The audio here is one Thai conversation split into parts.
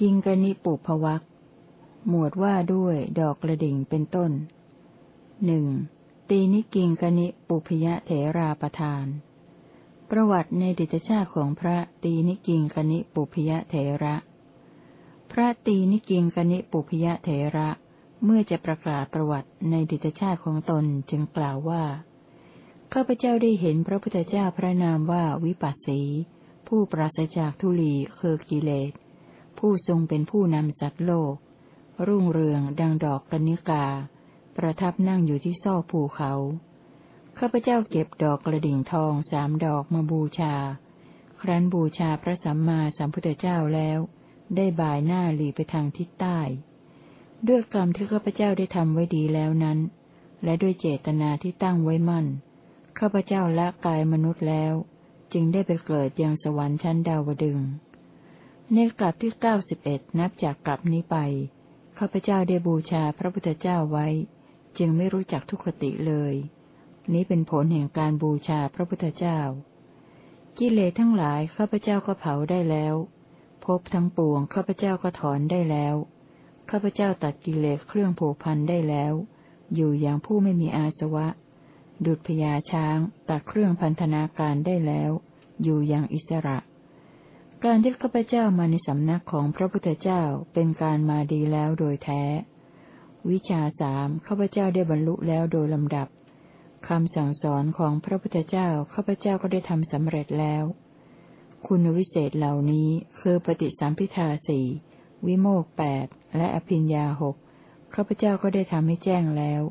กิงกนิปุพวักหมวดว่าด้วยดอกกระดิ่งเป็นต้นหนึ่งตีนิกิงกนิปุพยะเถราประทาน ประวัติในดิจชาติของพระตีนิกิงกนิปุพยะเถระ พระตีนิกิงกนิปุพยะเถระ เมื่อจะประกาศประวัติในดิจชาติของตนจึงกล่าวว่าข้าพเจ้าได้เห็นพระพุทธเจ้าพระนามว่าวิปัสสี ผู้ปราศจากทุลีคือกิเลส ผู้ทรงเป็นผู้นำสัตว์โลก รุ่งเรืองดังดอกกนิกา ประทับนั่งอยู่ที่ซอกภูเขา ข้าพเจ้าเก็บดอกกระดิ่งทองสามดอกมาบูชา ครั้นบูชาพระสัมมาสัมพุทธเจ้าแล้ว ได้บ่ายหน้าหลีไปทางทิศใต้ ด้วยกรรมที่ข้าพเจ้าได้ทำไว้ดีแล้วนั้น และด้วยเจตนาที่ตั้งไว้มั่น ข้าพเจ้าละกายมนุษย์แล้ว จึงได้ไปเกิดยังสวรรค์ชั้นดาวดึง ในกลับที่เก้าสิบเอ็ดนับจากกลับนี้ไปข้าพเจ้าได้บูชาพระพุทธเจ้าไว้ จึงไม่รู้จักทุกขติเลย นี้เป็นผลแห่งการบูชาพระพุทธเจ้า กิเลสทั้งหลายข้าพเจ้าก็เผาได้แล้ว พบทั้งปวงข้าพเจ้าก็ถอนได้แล้วข้าพเจ้าตัดกิเลสเครื่องผูกพันได้แล้ว อยู่อย่างผู้ไม่มีอาสวะ ดุจพญาช้างตัดเครื่องพันธนาการได้แล้ว อยู่อย่างอิสระ การที่ข้าพเจ้ามาในสำนักของพระพุทธเจ้าเป็นการมาดีแล้วโดยแท้ วิชาสามข้าพเจ้าได้บรรลุแล้วโดยลำดับคำสั่งสอนของพระพุทธเจ้าข้าพเจ้าก็ได้ทำสำเร็จแล้ว คุณวิเศษเหล่านี้คือปฏิสัมพิทาสี่วิโมกแปดและอภิญญาหกข้าพเจ้าก็ได้ทำให้แจ้งแล้ว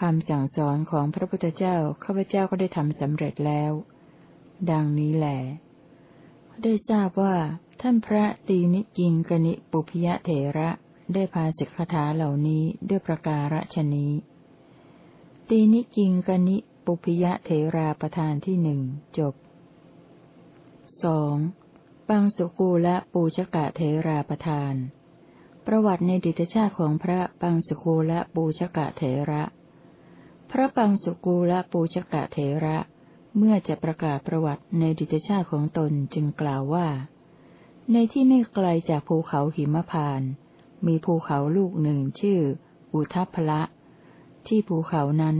คำสั่งสอนของพระพุทธเจ้าข้าพเจ้าก็ได้ทำสำเร็จแล้ว ดังนี้แหละ ได้ทราบว่าท่านพระตีนิจิงกนิปุพยเถระได้พาสิกขาเหล่านี้ด้วยประการฉนี้ ตีนิจิงกนิปุพยเถราประธานที่หนึ่งจบสองปังสุกูละปูชกะเถราประธาน ประวัติในดิตชาติของพระปังสุกูละปูชกะเถระ พระปังสุกูละปูชกะเถระ เมื่อจะประกาศประวัติในดิตชาติของตนจึงกล่าวว่า ในที่ไม่ไกลจากภูเขาหิมพาน มีภูเขาลูกหนึ่งชื่อ อุทัพพละ ที่ภูเขานั้น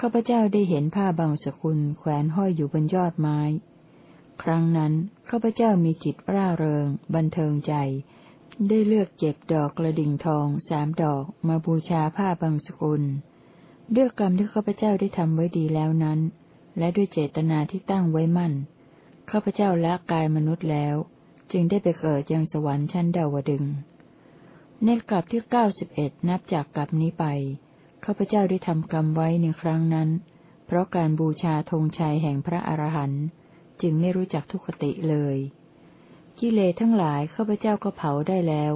ข้าพเจ้าได้เห็นผ้าบางสกุลแขวนห้อยอยู่บนยอดไม้ ครั้งนั้นข้าพเจ้ามีจิตร่าเริง บันเทิงใจ ได้เลือกเก็บดอกกระดิ่งทองสามดอกมาบูชาผ้าบางสกุล ด้วยกรรมที่ข้าพเจ้าได้ทำไว้ดีแล้วนั้น และด้วยเจตนาที่ตั้งไว้มั่น ข้าพเจ้าละกายมนุษย์แล้ว จึงได้ไปเกิดยังสวรรค์ชั้นดาวดึง ในกลับที่เก้าสิบเอ็ดนับจากกลับนี้ไป ข้าพเจ้าได้ทำกรรมไว้ในครั้งนั้น เพราะการบูชาธงชัยแห่งพระอรหันต์จึงไม่รู้จักทุกขติเลย กิเลสทั้งหลายข้าพเจ้าก็เผาได้แล้ว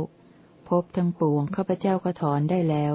พบทั้งปวงข้าพเจ้าก็ถอนได้แล้ว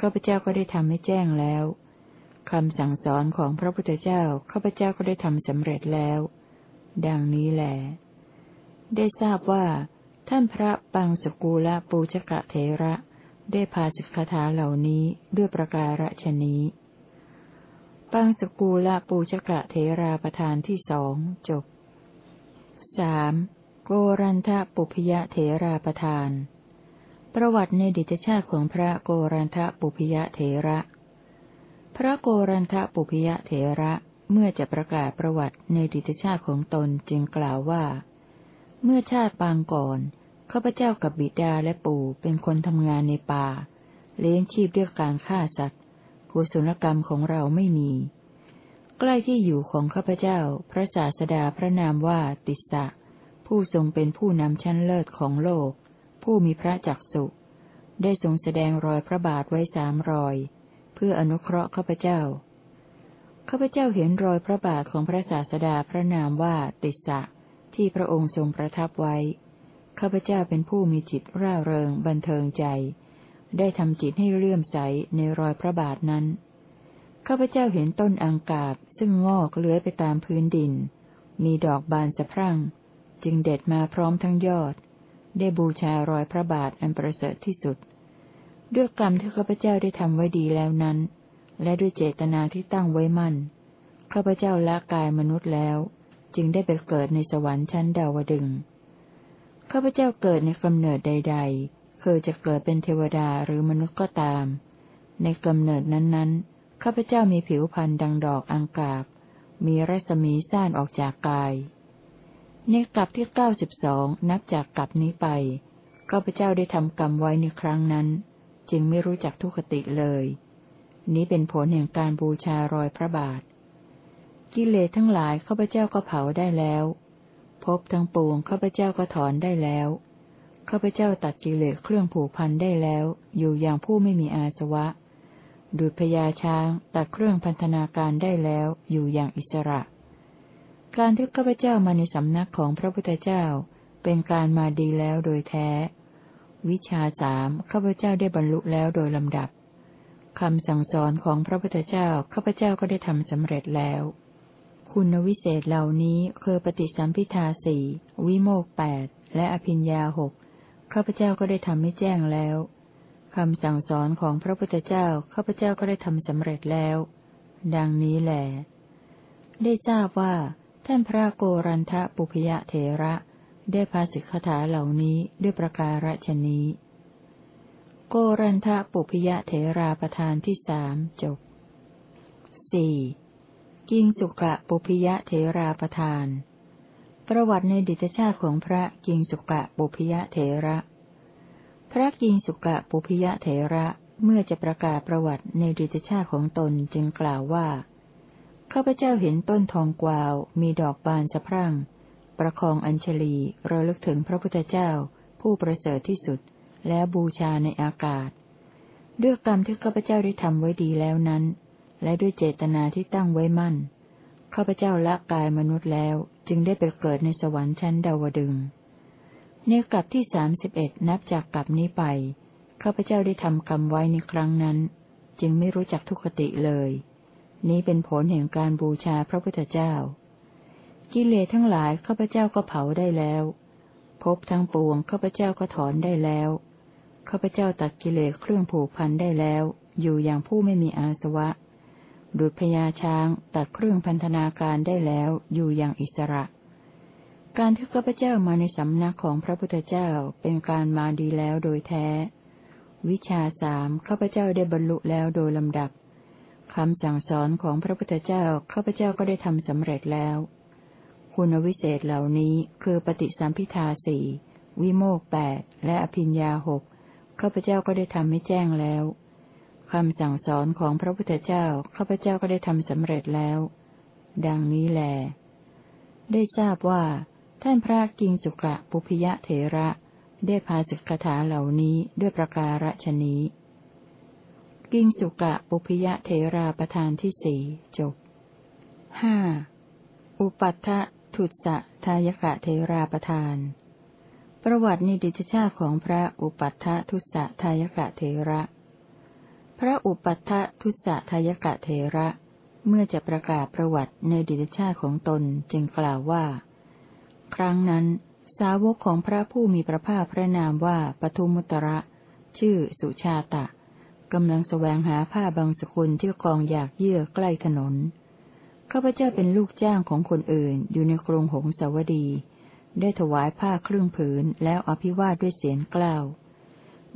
ข้าพเจ้าก็ได้ทำให้แจ้งแล้วคำสั่งสอนของพระพุทธเจ้าข้าพเจ้าก็ได้ทำสำเร็จแล้ว ดังนี้แหลได้ทราบว่า ท่านพระปังสกูละปูชกะเทระ ได้พาสิกขาเหล่านี้ด้วยประการฉนี้ปังสกูละปูชกะเทราประธานที่สองจบสามโกรันทะปุพยะเทราประธาน ประวัติในดิตชาติของพระโกรันทะปุพยเถระ พระโกรันทะปุพยเถระเมื่อจะประกาศประวัติในดิตชาติของตนจึงกล่าวว่า เมื่อชาติปางก่อนข้าพเจ้ากับบิดาและปู่เป็นคนทำงานในป่า เลี้ยงชีพด้วยการฆ่าสัตว์กุศลกรรมของเราไม่มี ใกล้ที่อยู่ของข้าพเจ้า พระศาสดาพระนามว่าติสสะผู้ทรงเป็นผู้นำชั้นเลิศของโลก ผู้มีพระจักสุได้ทรงแสดงรอยพระบาทไว้สามรอย เพื่ออนุเคราะห์ข้าพเจ้าข้าพเจ้าเห็นรอยพระบาทของพระศาสดาพระนามว่าติสสะที่พระองค์ทรงประทับไว้ข้าพเจ้าเป็นผู้มีจิตร่าเริง บันเทิงใจ ได้ทำจิตให้เลื่อมใสในรอยพระบาทนั้นข้าพเจ้าเห็นต้นอังกาบซึ่งงอกเลื้อยไปตามพื้นดิน มีดอกบานสะพรั่ง จึงเด็ดมาพร้อมทั้งยอด ได้บูชารอยพระบาทอันประเสริฐที่สุด ด้วยกรรมที่ข้าพเจ้าได้ทำไว้ดีแล้วนั้น และด้วยเจตนาที่ตั้งไว้มั่นข้าพเจ้าละกายมนุษย์แล้ว จึงได้ไปเกิดในสวรรค์ชั้นดาวดึงข้าพเจ้าเกิดในกำเนิดใด ๆ คือจะเกิดเป็นเทวดาหรือมนุษย์ก็ตาม ในกำเนิดนั้นๆข้าพเจ้ามีผิวพรรณดังดอกอังกาบ มีรัศมีซ่านออกจากกาย ในกลับที่เก้าสิบสองนับจากกลับนี้ไปข้าพเจ้าได้ทำกรรมไว้ในครั้งนั้น จึงไม่รู้จักทุกขติเลย นี้เป็นผลแห่งการบูชารอยพระบาท กิเลสทั้งหลายข้าพเจ้าก็เผาได้แล้วภพทั้งปวงข้าพเจ้าก็ถอนได้แล้วข้าพเจ้าตัดกิเลสเครื่องผูกพันได้แล้ว อยู่อย่างผู้ไม่มีอาสวะ ดุจพญาช้างตัดเครื่องพันธนาการได้แล้วอยู่อย่างอิสระ การที่ข้าพเจ้ามาในสำนักของพระพุทธเจ้า เป็นการมาดีแล้วโดยแท้ วิชาสามข้าพเจ้าได้บรรลุแล้วโดยลำดับคำสั่งสอนของพระพุทธเจ้าข้าพเจ้าก็ได้ทำสำเร็จแล้ว คุณวิเศษเหล่านี้คือปฏิสัมพิทาสี่วิโมกแปดและอภิญญาหกข้าพเจ้าก็ได้ทำให้แจ้งแล้วคำสั่งสอนของพระพุทธเจ้าข้าพเจ้าก็ได้ทำสำเร็จแล้ว ดังนี้แหลได้ทราบว่า ท่านพระโกรันทะปุพยะเถระ ได้ภาสิกขถาเหล่านี้ด้วยประการฉนี้ โกรันทะปุพยะเถราประธานที่สามจบสี่กิงสุกะปุพยะเถราประทาน ประวัติในดิตชาติของพระกิงสุกะปุพยะเถระ พระกิงสุกะปุพยะเถระเมื่อจะประกาศประวัติในดิตชาติของตนจึงกล่าวว่า ข้าพเจ้าเห็นต้นทองกวาว มีดอกบานสะพรั่ง ประคองอัญชลีระลึกถึงพระพุทธเจ้า ผู้ประเสริฐที่สุด แล้วบูชาในอากาศ ด้วยกรรมที่ข้าพเจ้าได้ทำไว้ดีแล้วนั้น และด้วยเจตนาที่ตั้งไว้มั่น ข้าพเจ้าละกายมนุษย์แล้วจึงได้ไปเกิดในสวรรค์ชั้นดาวดึงในกลับที่สามสิบเอ็ดนับจากกลับนี้ไป ข้าพเจ้าได้ทำกรรมไว้ในครั้งนั้น จึงไม่รู้จักทุกขติเลย นี้เป็นผลแห่งการบูชาพระพุทธเจ้า กิเลสทั้งหลายข้าพเจ้าก็เผาได้แล้วพบทั้งปวงข้าพเจ้าก็ถอนได้แล้วข้าพเจ้าตัดกิเลสเครื่องผูกพันได้แล้ว อยู่อย่างผู้ไม่มีอาสวะดุจพญาช้างตัดเครื่องพันธนาการได้แล้วอยู่อย่างอิสระ การที่ข้าพเจ้ามาในสำนักของพระพุทธเจ้าเป็นการมาดีแล้วโดยแท้ วิชาสามข้าพเจ้าได้บรรลุแล้วโดยลำดับ คำสั่งสอนของพระพุทธเจ้าข้าพเจ้าก็ได้ทำสำเร็จแล้ว คุณวิเศษเหล่านี้คือปฏิสัมพิทาสี่วิโมกแปดและอภิญญาหกข้าพเจ้าก็ได้ทำให้แจ้งแล้วคำสั่งสอนของพระพุทธเจ้าข้าพเจ้าก็ได้ทำสำเร็จแล้ว ดังนี้แล ได้ทราบว่า ท่านพระกิงสุกะปุพยะเถระ ได้พาสิกขาเหล่านี้ด้วยประการฉนี้ กิงสุกะปุพยะเถราประธานที่สี่จบห้าอุปัฏฐทุตสะทายกะเทราประธาน ประวัตินิดิจชาติของพระอุปัฏฐทุตสะทายกะเทระ พระอุปัฏฐทุสะทายกะเทระ เมื่อจะประกาศประวัติในดิตชาติของตนจึงกล่าวว่า ครั้งนั้น สาวกของพระผู้มีพระภาคพระนามว่าปทุมุตระ ชื่อสุชาตะ กำลังแสวงหาผ้าบางสกุลที่กองอยากเยื่อใกล้ถนน ข้าพเจ้าเป็นลูกจ้างของคนอื่นอยู่ในกรุงหงสาวดี ได้ถวายผ้าครึ่งผืนแล้วอภิวาทด้วยเสียงกล่าว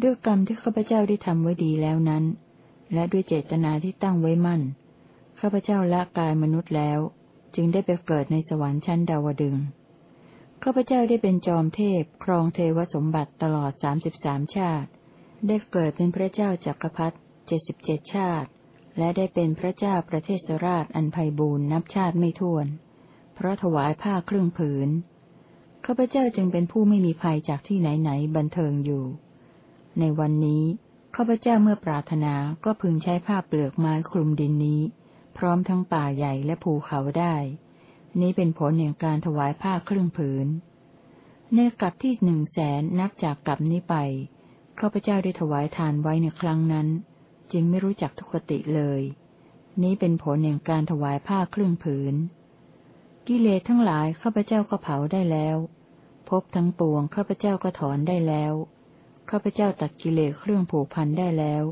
ด้วยกรรมที่ข้าพเจ้าได้ทำไว้ดีแล้วนั้น และด้วยเจตนาที่ตั้งไว้มั่น ข้าพเจ้าละกายมนุษย์แล้ว จึงได้ไปเกิดในสวรรค์ชั้นดาวดึงข้าพเจ้าได้เป็นจอมเทพครองเทวสมบัติตลอดสามสิบสามชาติ ได้เกิดเป็นพระเจ้าจักรพรรดิเจ็ดสิบเจ็ดชาติ และได้เป็นพระเจ้าประเทศราชอันไพบูรณ์นับชาติไม่ถ้วน เพราะถวายผ้าครึ่งผืนข้าพเจ้าจึงเป็นผู้ไม่มีภัยจากที่ไหนๆบันเทิงอยู่ ในวันนี้ข้าพเจ้าเมื่อปรารถนาก็พึงใช้ผ้าเปลือกไม้คลุมดินนี้ พร้อมทั้งป่าใหญ่และภูเขาได้ นี้เป็นผลแห่งการถวายผ้าครึ่งผืน ในกลับที่หนึ่งแสนนับจากกลับนี้ไป ข้าพเจ้าได้ถวายทานไว้ในครั้งนั้น จึงไม่รู้จักทุกติเลย นี้เป็นผลแห่งการถวายผ้าครึ่งผืน กิเลสทั้งหลายข้าพเจ้าก็เผาได้แล้วพบทั้งปวงข้าพเจ้าก็ถอนได้แล้วข้าพเจ้าตัดกิเลสเครื่องผูกพันได้แล้ว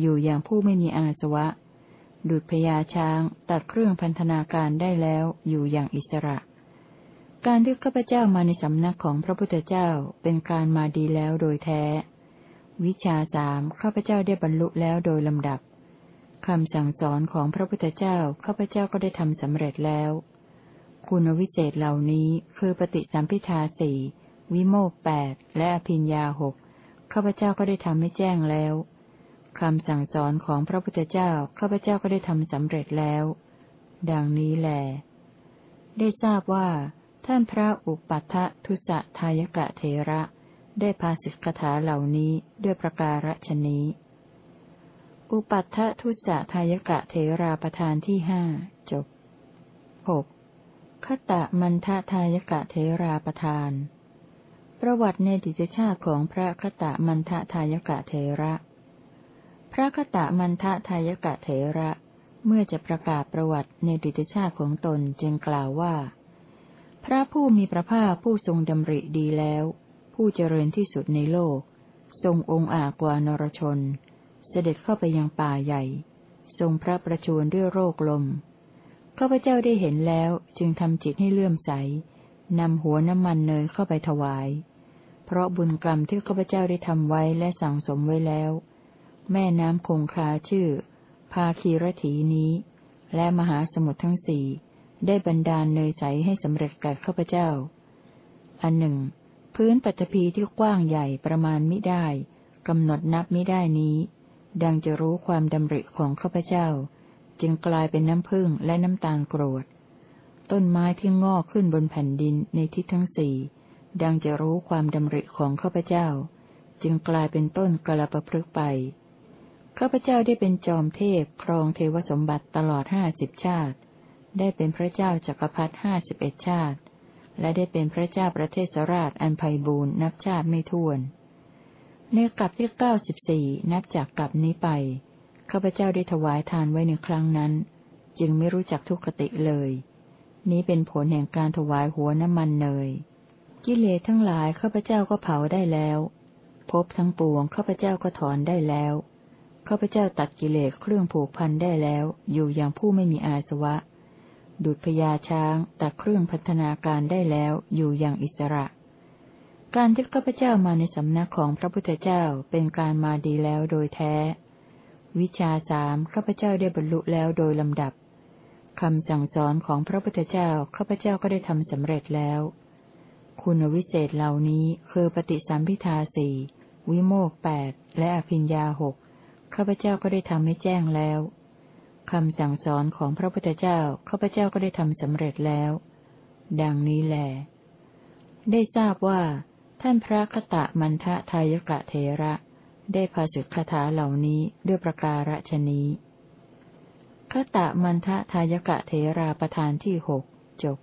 อยู่อย่างผู้ไม่มีอาสวะ ดุจพญาช้างตัดเครื่องพันธนาการได้แล้วอยู่อย่างอิสระ การที่ข้าพเจ้ามาในสำนักของพระพุทธเจ้าเป็นการมาดีแล้วโดยแท้ วิชาสามข้าพเจ้าได้บรรลุแล้วโดยลำดับคำสั่งสอนของพระพุทธเจ้าข้าพเจ้าก็ได้ทำสำเร็จแล้ว คุณวิเศษเหล่านี้คือปฏิสัมพิทาสี่วิโมกแปดและอภิญญาหกข้าพเจ้าก็ได้ทำให้แจ้งแล้วคำสั่งสอนของพระพุทธเจ้าข้าพเจ้าก็ได้ทำสำเร็จแล้ว ดังนี้แลได้ทราบว่า ท่านพระอุปัฏฐทุสะทายกะเทระ ได้พาสิกขาเหล่านี้ด้วยประการฉนี้ อุปัฏฐทุสะทายกะเทราประธานที่ห้าจบหกขตะมันทะทายกะเทราประธาน ประวัติในดิจชาติของพระคตะมันทะทายกะเทระ พระคตะมันทะทายกะเทระ เมื่อจะประกาศประวัติในดิจชาติของตนจึงกล่าวว่า พระผู้มีพระภาคผู้ทรงดำริดีแล้ว ผู้เจริญที่สุดในโลก ทรงองค์อากว่านรชน เสด็จเข้าไปยังป่าใหญ่ ทรงพระประชวรด้วยโรคลมข้าพเจ้าได้เห็นแล้วจึงทำจิตให้เลื่อมใสนำหัวน้ำมันเนยเข้าไปถวาย เพราะบุญกรรมที่ข้าพเจ้าได้ทำไว้และสั่งสมไว้แล้ว แม่น้ำคงคาชื่อ ภาคีรถีนี้ และมหาสมุทรทั้งสี่ได้บรรดาลเนยใสให้สำเร็จแก่ข้าพเจ้า อันหนึ่ง พื้นปัตภีที่กว้างใหญ่ประมาณมิได้กำหนดนับมิได้นี้ ดังจะรู้ความดำริของข้าพเจ้า จึงกลายเป็นน้ำพึ่งและน้ำตาลโกรธต้นไม้ที่งอกขึ้นบนแผ่นดินในทิศทั้งสี่ดังจะรู้ความดำริของข้าพเจ้า จึงกลายเป็นต้นกระประพฤกไปข้าพเจ้าได้เป็นจอมเทพครองเทวสมบัติตลอดห้าสิบชาติ ได้เป็นพระเจ้าจักรพรรดิห้าสิบเอ็ดชาติ และได้เป็นพระเจ้าประเทศราชอันไพบูรณ์นับชาติไม่ถ้วนในกลับที่เก้าสิบสี่นับจากกลับนี้ไปข้าพเจ้าได้ถวายทานไว้ในครั้งนั้น จึงไม่รู้จักทุกขติเลย นี้เป็นผลแห่งการถวายหัวน้ำมันเนย กิเลสทั้งหลายข้าพเจ้าก็เผาได้แล้วพบทั้งปวงข้าพเจ้าก็ถอนได้แล้วข้าพเจ้าตัดกิเลสเครื่องผูกพันได้แล้ว อยู่อย่างผู้ไม่มีอาสวะ ดุจพญาช้างตัดเครื่องพัฒนาการได้แล้วอยู่อย่างอิสระ การที่ข้าพเจ้ามาในสำนักของพระพุทธเจ้าเป็นการมาดีแล้วโดยแท้ วิชาสามข้าพเจ้าได้บรรลุแล้วโดยลำดับคำสั่งสอนของพระพุทธเจ้าข้าพเจ้าก็ได้ทำสำเร็จแล้ว คุณวิเศษเหล่านี้คือปฏิสัมพิทาสี่วิโมกแปดและอภิญญาหกข้าพเจ้าก็ได้ทำให้แจ้งแล้ว คำสั่งสอนของพระพุทธเจ้าข้าพเจ้าก็ได้ทำสำเร็จแล้ว ดังนี้แหลได้ทราบว่า ท่านพระคตะมันทะทายกะเทระ ได้พาสึกคาถาเหล่านี้ด้วยประการฉนี้คตะมันทะทายกะเทราประธานที่หกจบ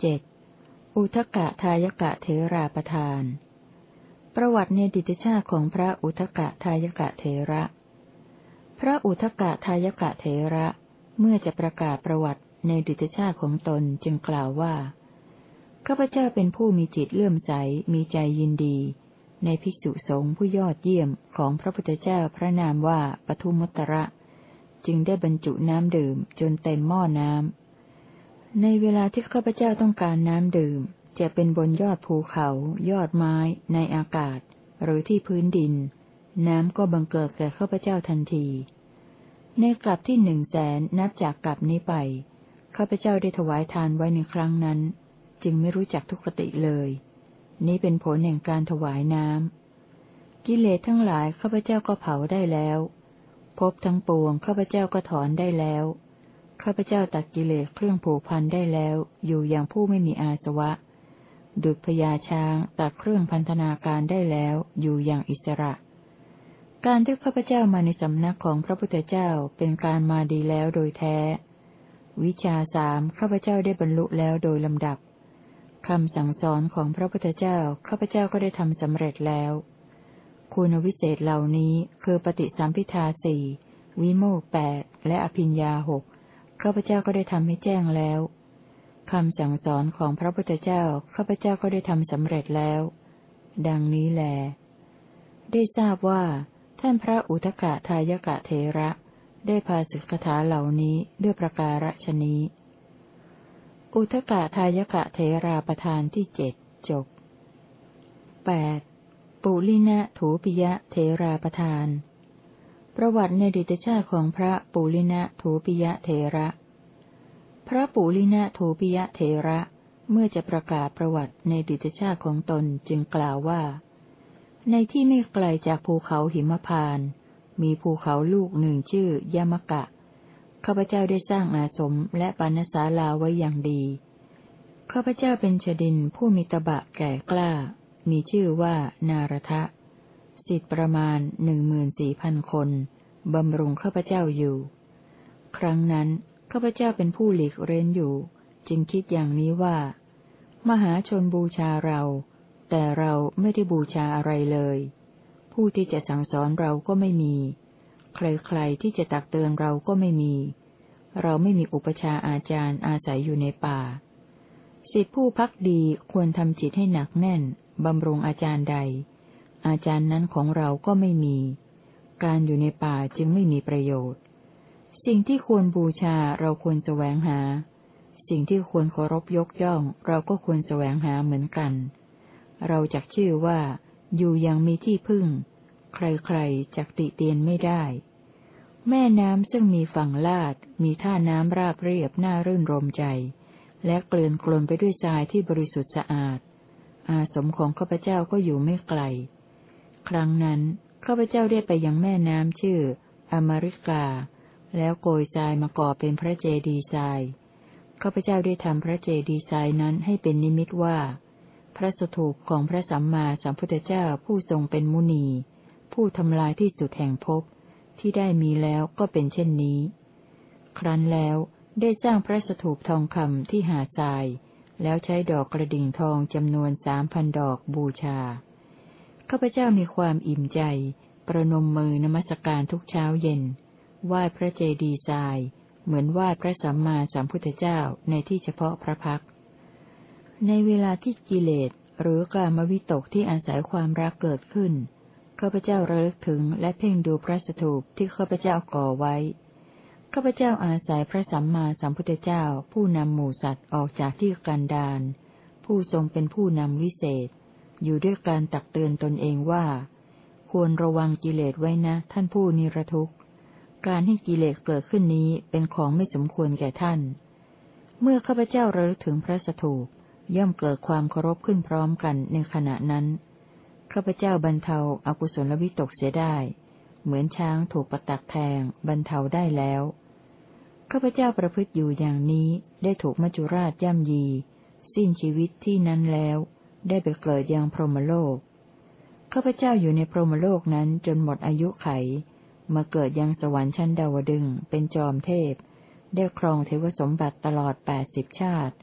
เจ็ดอุทกะทายกะเทราประทาน ประวัติในดิตชาติของพระอุทกะทายกะเทระ พระอุทกะทายกะเทระ เมื่อจะประกาศประวัติในดิตชาติของตนจึงกล่าวว่าข้าพเจ้าเป็นผู้มีจิตเลื่อมใสมีใจยินดี ในภิกษุสงฆ์ผู้ยอดเยี่ยมของพระพุทธเจ้าพระนามว่าปทุมุตระ จึงได้บรรจุน้ำดื่มจนเต็มหม้อน้ำในเวลาที่ข้าพเจ้าต้องการน้ำดื่ม จะเป็นบนยอดภูเขา ยอดไม้ ในอากาศ หรือที่พื้นดิน น้ำก็บังเกิดแก่ข้าพเจ้าทันที ในกลับที่หนึ่งแสนนับจากกลับนี้ไป ข้าพเจ้าได้ถวายทานไว้ในครั้งนั้น จึงไม่รู้จักทุกขติเลย นี้เป็นผลแห่งการถวายน้ำกิเลสทั้งหลายข้าพเจ้าก็เผาได้แล้วพบทั้งปวงข้าพเจ้าก็ถอนได้แล้วข้าพเจ้าตัดกิเลสเครื่องผูกพันได้แล้ว อยู่อย่างผู้ไม่มีอาสวะ ดุจพญาช้างตัดเครื่องพันธนาการได้แล้ว อยู่อย่างอิสระ การที่ข้าพเจ้ามาในสำนักของพระพุทธเจ้าเป็นการมาดีแล้วโดยแท้ วิชาสามข้าพเจ้าได้บรรลุแล้วโดยลำดับคำสั่งสอนของพระพุทธเจ้าข้าพเจ้าก็ได้ทำสำเร็จแล้ว คุณวิเศษเหล่านี้คือปฏิสัมพิทาสี่วิโมกแปดและอภิญญาหกข้าพเจ้าก็ได้ทำให้แจ้งแล้วคำสั่งสอนของพระพุทธเจ้าข้าพเจ้าก็ได้ทำสำเร็จแล้ว ดังนี้แล ได้ทราบว่า ท่านพระอุทกะทายกะเทระ ได้พาสิกขาเหล่านี้ด้วยประการฉนี้ อุทกะทายกะเทราประธานที่เจ็ดจบแปดปุลินะถูปิยะเทราประธาน ประวัติในดิตชาติของพระปุลินะถูปิยะเทระ พระปุลินะโทปิยะเทระ เมื่อจะประกาศประวัติในดิตชาติของตนจึงกล่าวว่า ในที่ไม่ไกลจากภูเขาหิมพาน มีภูเขาลูกหนึ่งชื่อยามกะ ข้าพเจ้าได้สร้างอาสมและปานสาลาไว้อย่างดี ข้าพเจ้าเป็นชดินผู้มีตบะแก่กล้า มีชื่อว่านารทะ สิทธิประมาณหนึ่งหมื่นสี่พันคนบำรุงข้าพเจ้าอยู่ ครั้งนั้นข้าพเจ้าเป็นผู้หลีกเร้นอยู่ จึงคิดอย่างนี้ว่า มหาชนบูชาเรา แต่เราไม่ได้บูชาอะไรเลย ผู้ที่จะสั่งสอนเราก็ไม่มี ใครๆที่จะตักเตือนเราก็ไม่มี เราไม่มีอุปชาอาจารย์อาศัยอยู่ในป่า สิทธิผู้พักดีควรทำจิตให้หนักแน่นบำรุงอาจารย์ใด อาจารย์นั้นของเราก็ไม่มี การอยู่ในป่าจึงไม่มีประโยชน์ สิ่งที่ควรบูชาเราควรแสวงหา สิ่งที่ควรเคารพยกย่อง เราก็ควรแสวงหาเหมือนกันเเราจักชื่อว่า อยู่ยังมีที่พึ่ง ใครๆจักติเตียนไม่ได้ แม่น้ำซึ่งมีฝั่งลาด มีท่าน้ำราบเรียบน่ารื่นรมใจ และเกลื่อนกลนไปด้วยทรายที่บริสุทธิ์สะอาด อาสมของข้าพเจ้าก็อยู่ไม่ไกล ครั้งนั้นข้าพเจ้าได้ไปยังแม่น้ำชื่อ อมริกา แล้วโกยทรายมาก่อเป็นพระเจดีย์ทรายข้าพเจ้าได้ทำพระเจดีย์ทรายนั้นให้เป็นนิมิตว่า พระสถูปของพระสัมมาสัมพุทธเจ้าผู้ทรงเป็นมุนี ผู้ทำลายที่สุดแห่งภพที่ได้มีแล้วก็เป็นเช่นนี้ ครั้นแล้วได้สร้างพระสถูปทองคำที่หาทราย แล้วใช้ดอกกระดิ่งทองจำนวนสามพันดอกบูชา ข้าพเจ้ามีความอิ่มใจ ประนมมือนมัสการทุกเช้าเย็น ไหว้พระเจดีย์ทราย เหมือนไหว้พระสัมมาสัมพุทธเจ้าในที่เฉพาะพระพัก ในเวลาที่กิเลสหรือการมวิตกที่อาศัยความรักเกิดขึ้นข้าพเจ้าระลึกถึงและเพ่งดูพระสถูปที่ข้าพเจ้าก่อไว้ข้าพเจ้าอาศัยพระสัมมาสัมพุทธเจ้า ผู้นำหมู่สัตว์ออกจากที่กันดานผู้ทรงเป็นผู้นำวิเศษ อยู่ด้วยการตักเตือนตนเองว่า ควรระวังกิเลสไว้นะ ท่านผู้นิรทุกข์ การให้กิเลสเกิดขึ้นนี้เป็นของไม่สมควรแก่ท่าน เมื่อข้าพเจ้าระลึกถึงพระสถูป ย่อมเกิดความเคารพขึ้นพร้อมกันในขณะนั้น ข้าพเจ้าบรรเทาอากุศลวิตกเสียได้ เหมือนช้างถูกประตักแทงบรรเทาได้แล้ว ข้าพเจ้าประพฤติอยู่อย่างนี้ได้ถูกมัจจุราชย่ำยี สิ้นชีวิตที่นั้นแล้ว ได้ไปเกิดยังพรหมโลก ข้าพเจ้าอยู่ในพรหมโลกนั้นจนหมดอายุไข มาเกิดยังสวรรค์ชั้นดาวดึงเป็นจอมเทพ ได้ครองเทวสมบัติตลอดแปดสิบชาติ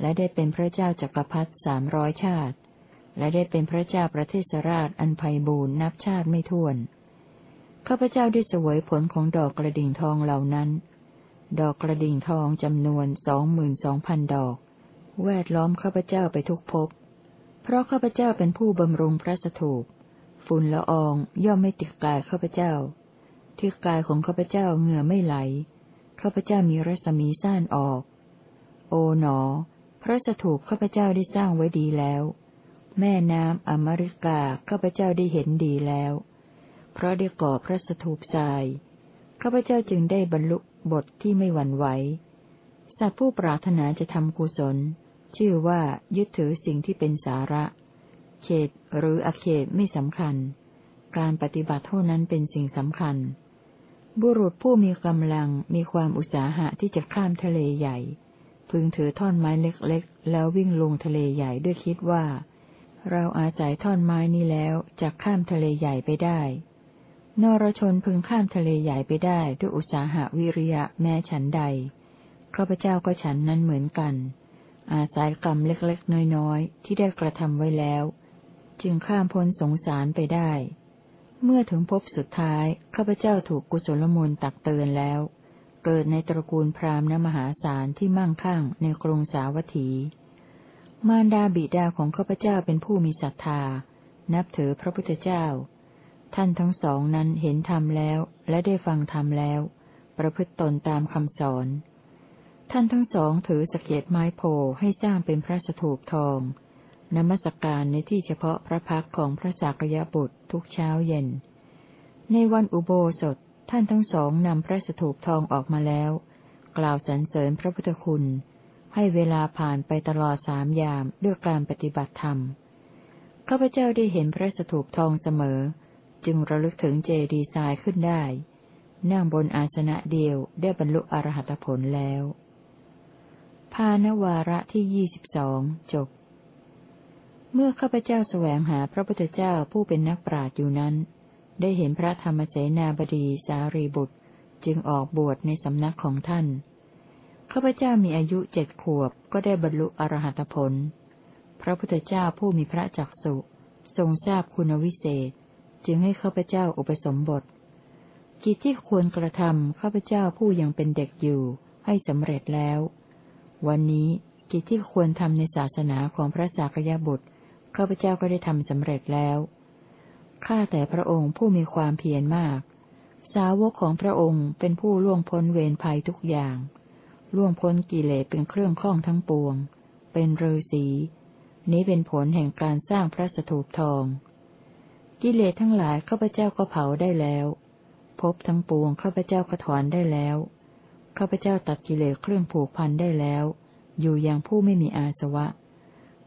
และได้เป็นพระเจ้าจักรพรรดิสามร้อยชาติ และได้เป็นพระเจ้าประเทศราชอันไพ่บูรณ์นับชาติไม่ถ้วน ข้าพเจ้าได้เสวยผลของดอกกระดิ่งทองเหล่านั้น ดอกกระดิ่งทองจำนวนสองหมื่นสองพันดอก แวดล้อมข้าพเจ้าไปทุกภพ เพราะข้าพเจ้าเป็นผู้บำรุงพระสถูป ฝุ่นละอองย่อมไม่ติดกายข้าพเจ้า ที่กายของข้าพเจ้าเหงื่อไม่ไหล ข้าพเจ้ามีรัศมีสั้นออก โอ๋หนอ พระสถูปข้าพเจ้าได้สร้างไว้ดีแล้ว แม่น้ำอมริกาข้าพเจ้าได้เห็นดีแล้ว เพราะได้ก่อพระสถูปทรายข้าพเจ้าจึงได้บรรลุบทที่ไม่หวั่นไหวสัตว์ผู้ปรารถนาจะทำกุศล ชื่อว่ายึดถือสิ่งที่เป็นสาระ เขตหรืออเขตไม่สำคัญ การปฏิบัติเท่านั้นเป็นสิ่งสำคัญ บุรุษผู้มีกำลังมีความอุตสาหะที่จะข้ามทะเลใหญ่ พึงถือท่อนไม้เล็กๆ แล้ววิ่งลงทะเลใหญ่ด้วยคิดว่า เราอาศัยท่อนไม้นี้แล้วจะข้ามทะเลใหญ่ไปได้ นรชนพึงข้ามทะเลใหญ่ไปได้ด้วยอุตสาหะวิริยะแม้ฉันใด ข้าพเจ้าก็ฉันนั้นเหมือนกัน อาศัยกรรมเล็กๆ น้อยๆ ที่ได้กระทำไว้แล้ว จึงข้ามพ้นสงสารไปได้ เมื่อถึงพบสุดท้ายข้าพเจ้าถูกกุศลมูลตักเตือนแล้ว เกิดในตระกูลพราหมณ์มหาศาลที่มั่งคั่งในกรุงสาวัตถี มารดาบิดาของข้าพเจ้าเป็นผู้มีศรัทธา นับถือพระพุทธเจ้า ท่านทั้งสองนั้นเห็นธรรมแล้วและได้ฟังธรรมแล้ว ประพฤติตนตามคำสอน ท่านทั้งสองถือสเก็ดไม้โพให้สร้างเป็นพระสถูปทอง นมัสกการในที่เฉพาะพระพักของพระสักยบุตรทุกเช้าเย็น ในวันอุโบสถ ท่านทั้งสองนำพระสถูปทองออกมาแล้ว กล่าวสรรเสริญพระพุทธคุณ ให้เวลาผ่านไปตลอดสามยามด้วยการปฏิบัติธรรมข้าพเจ้าได้เห็นพระสถูปทองเสมอ จึงระลึกถึงเจดีทรายขึ้นได้ นั่งบนอาสนะเดียวได้บรรลุอรหัตผลแล้วพานวาระที่ยี่สิบสองจบ เมื่อข้าพเจ้าแสวงหาพระพุทธเจ้าผู้เป็นนักปราชญ์อยู่นั้น ได้เห็นพระธรรมเสนาบดีสารีบุตร จึงออกบวชในสำนักของท่าน ข้าพเจ้ามีอายุเจ็ดขวบก็ได้บรรลุอรหัตผล พระพุทธเจ้าผู้มีพระจักสุทรงทราบคุณวิเศษ จึงให้ข้าพเจ้าอุปสมบท กิจที่ควรกระทำข้าพเจ้าผู้ยังเป็นเด็กอยู่ให้สำเร็จแล้ว วันนี้กิจที่ควรทำในศาสนาของพระสากยบุตรข้าพเจ้าก็ได้ทำสำเร็จแล้ว ข้าแต่พระองค์ผู้มีความเพียรมาก สาวกของพระองค์เป็นผู้ล่วงพ้นเวรภัยทุกอย่าง ล่วงพ้นกิเลสเป็นเครื่องข้องทั้งปวง เป็นฤาษีนี้เป็นผลแห่งการสร้างพระสถูปทอง กิเลสทั้งหลายข้าพเจ้าก็เผาได้แล้วพบทั้งปวงข้าพเจ้าก็ถอนได้แล้วข้าพเจ้าตัดกิเลสเครื่องผูกพันได้แล้ว อยู่อย่างผู้ไม่มีอาสวะ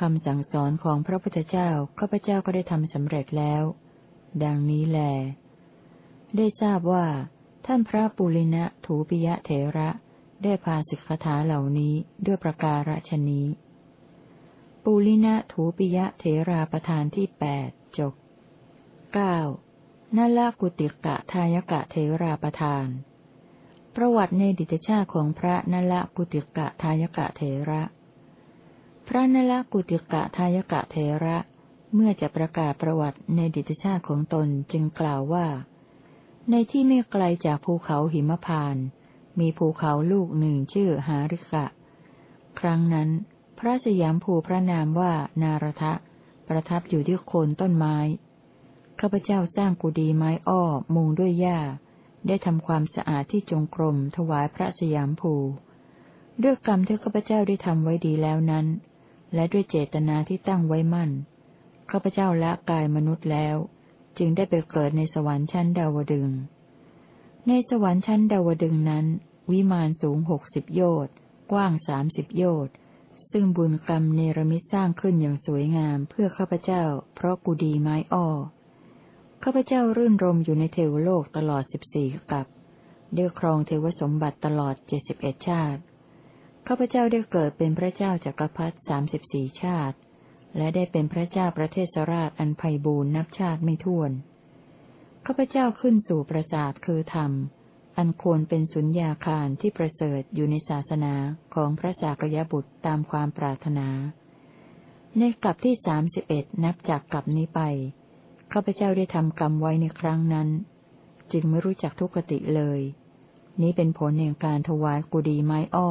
คำสั่งสอนของพระพุทธเจ้าข้าพเจ้าก็ได้ทำสำเร็จแล้ว ดังนี้แล ได้ทราบว่า ท่านพระปุริณะถูปิยะเถระได้พาสิกขาเหล่านี้ด้วยประการฉนี้ปุริณะถูปิยะเถราประธานที่แปดจบเก้านาลกุติกะทายกะเถราประธาน ประวัติในดิตชาของพระนละกุติกะทายกะเถระ พระนลกุติกะทายกะเถระ เมื่อจะประกาศประวัติในดิตชาติของตนจึงกล่าวว่า ในที่ไม่ไกลจากภูเขาหิมพาน มีภูเขาลูกหนึ่งชื่อหาริกะ ครั้งนั้น พระสยามภูพระนามว่านารทะ ประทับอยู่ที่โคนต้นไม้ข้าพเจ้าสร้างกุดีไม้อ้อมุงด้วยหญ้า ได้ทำความสะอาดที่จงกรมถวายพระสยามภู ด้วยกรรมที่ข้าพเจ้าได้ทำไว้ดีแล้วนั้น และด้วยเจตนาที่ตั้งไว้มั่นข้าพเจ้าละกายมนุษย์แล้ว จึงได้ไปเกิดในสวรรค์ชั้นดาวดึง ในสวรรค์ชั้นดาวดึงนั้น วิมานสูงหกสิบโยชน์กว้างสามสิบโยชน์ซึ่งบุญกรรมเนรมิตสร้างขึ้นอย่างสวยงามเพื่อข้าพเจ้า เพราะกุดีไม้อ้อข้าพเจ้ารื่นรมอยู่ในเทวโลกตลอดสิบสี่กับได้ครองเทวสมบัติตลอดเจ็ดสิบเอ็ดชาติ ข้าพเจ้าได้เกิดเป็นพระเจ้าจักรพรรดิสามสิบสี่ชาติ และได้เป็นพระเจ้าประเทศสราชอันไพบูรณ์นับชาติไม่ถ้วน ข้าพเจ้าขึ้นสู่ประสาทคือธรรม อันควรเป็นสุญญาคารที่ประเสริฐอยู่ในศาสนาของพระสากยบุตรตามความปรารถนา ในกลับที่สามสิบเอ็ดนับจากกลับนี้ไป ข้าพเจ้าได้ทำกรรมไว้ในครั้งนั้น จึงไม่รู้จักทุกติเลย นี้เป็นผลแห่งการถวายกุดีไม้อ้อ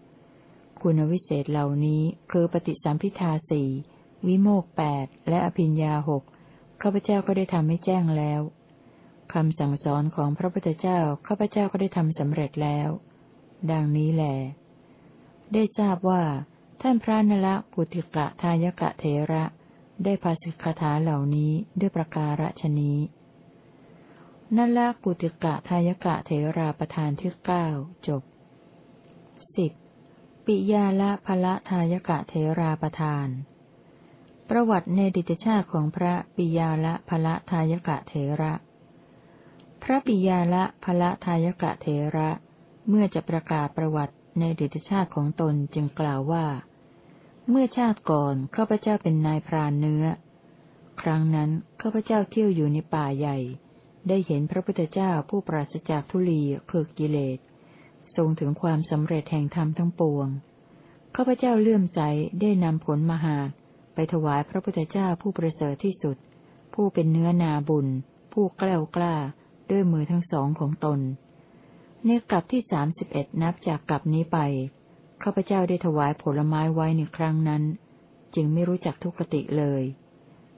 คุณวิเศษเหล่านี้คือปฏิสัมพิทาสี่วิโมกแปดและอภิญญาหกข้าพเจ้าก็ได้ทำให้แจ้งแล้วคำสั่งสอนของพระพุทธเจ้าข้าพเจ้าก็ได้ทำสำเร็จแล้ว ดังนี้แหลได้ทราบว่า ท่านพระนละปุติกะทายกะเทระ ได้ภาสิกถาเหล่านี้ด้วยประการฉนี้นละปุติกะทายกะเทราประธานที่เก้าจบสิบ ปิยาละพละทายกะเทราประธาน ประวัติในดิตชาติของพระปิยาละพละทายกะเทระ พระปิยาละพละทายกะเทระ เมื่อจะประกาศประวัติในดิตชาติของตนจึงกล่าวว่า เมื่อชาติก่อนข้าพเจ้าเป็นนายพรานเนื้อ ครั้งนั้นข้าพเจ้าเที่ยวอยู่ในป่าใหญ่ ได้เห็นพระพุทธเจ้าผู้ปราศจากทุลีคือกิเลส ทรงถึงความสำเร็จแห่งธรรมทั้งปวง ข้าพเจ้าเลื่อมใจได้นำผลมหาไปถวายพระพุทธเจ้าผู้ประเสริฐที่สุด ผู้เป็นเนื้อนาบุญ ผู้กล้ากล้า ด้วยมือทั้งสองของตน ในกลับที่สามสิบเอ็ดนับจากกลับนี้ไป ข้าพเจ้าได้ถวายผลไม้ไว้ในครั้งนั้น จึงไม่รู้จักทุกติเลย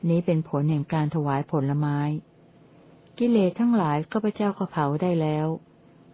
นี้เป็นผลแห่งการถวายผลไม้ กิเลสทั้งหลายข้าพเจ้าก็เผาได้แล้ว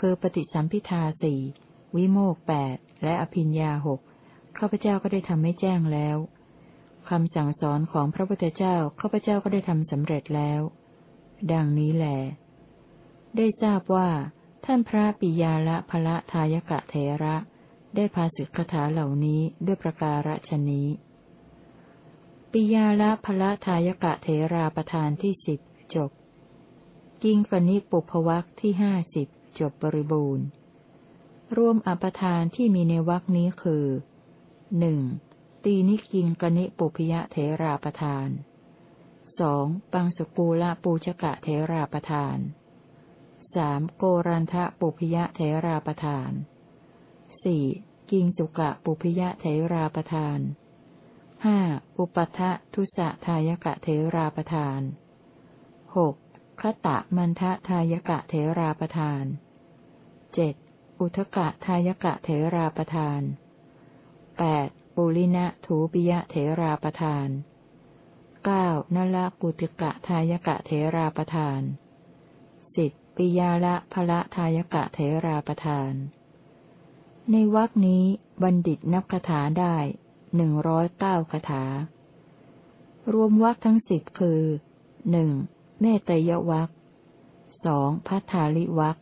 คือปฏิสัมพิทาสี่วิโมกแปดและอภิญญาหกข้าพเจ้าก็ได้ทำให้แจ้งแล้วคำสั่งสอนของพระพุทธเจ้าข้าพเจ้าก็ได้ทำสำเร็จแล้ว ดังนี้แหลได้ทราบว่า ท่านพระปิยาละพละทายกะเทระ ได้พาสิกขาเหล่านี้ด้วยประการฉนี้ ปิยาละพละทายกะเทราประธานที่สิบจบ กิงปนิปุพวักที่ห้าสิบ จบบริบูรณ์ รวมอปทานที่มีในวักนี้คือหนึ่งตีนิกิงกนิปุพยะเทราประทานสองปังสกูละปูชกะเทราประทานสามโกรันทะปุพยะเทราประทานสี่กิงสุกะปุพยะเทราประทานห้าอุปัฏะทุสะทายกะเทราประทานหกคตะมันทะทายกะเถราประทาน เจ็ดอุทกะทายกะเถราประทานแปดปุลินะถูปิยะเถราประทานเก้านละกุติกะทายกะเถราประทานสิบปิยาละพละทายกะเถราประทาน ในวรคนี้บัณฑิตนับคาถาได้หนึ่งร้อยเก้าคาถา รวมวรคทั้งสิบคือหนึ่งเมตยวัคสองพัทธาลิวัค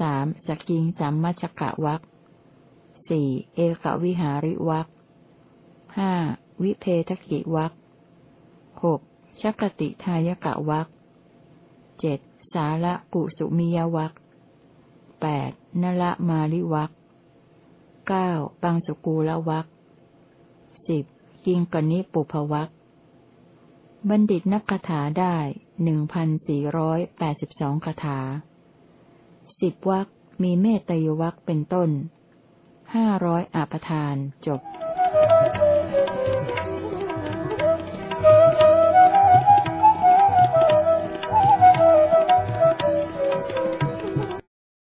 สามสกิงสัมมัชกะวัคสี่เอกวิหาริวัคห้าวิเพทกิวัคหกชักติทายกะวัคเจ็ดสาระกุสุมิยวัคแปดนละมาลิวัคเก้าปังสุกูละวัคสิบกิงกนิปุภวัคบัณฑิตนับคาถาได้หนึ่งพันสี่ร้อยแปดสิบสองคาถา สิบวักมีเมตยวักเป็นต้นห้าร้อยอาปทานจบ